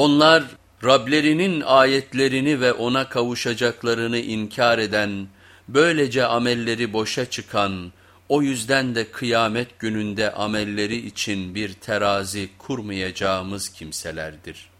Onlar Rablerinin ayetlerini ve ona kavuşacaklarını inkar eden, böylece amelleri boşa çıkan, o yüzden de kıyamet gününde amelleri için bir terazi kurmayacağımız kimselerdir.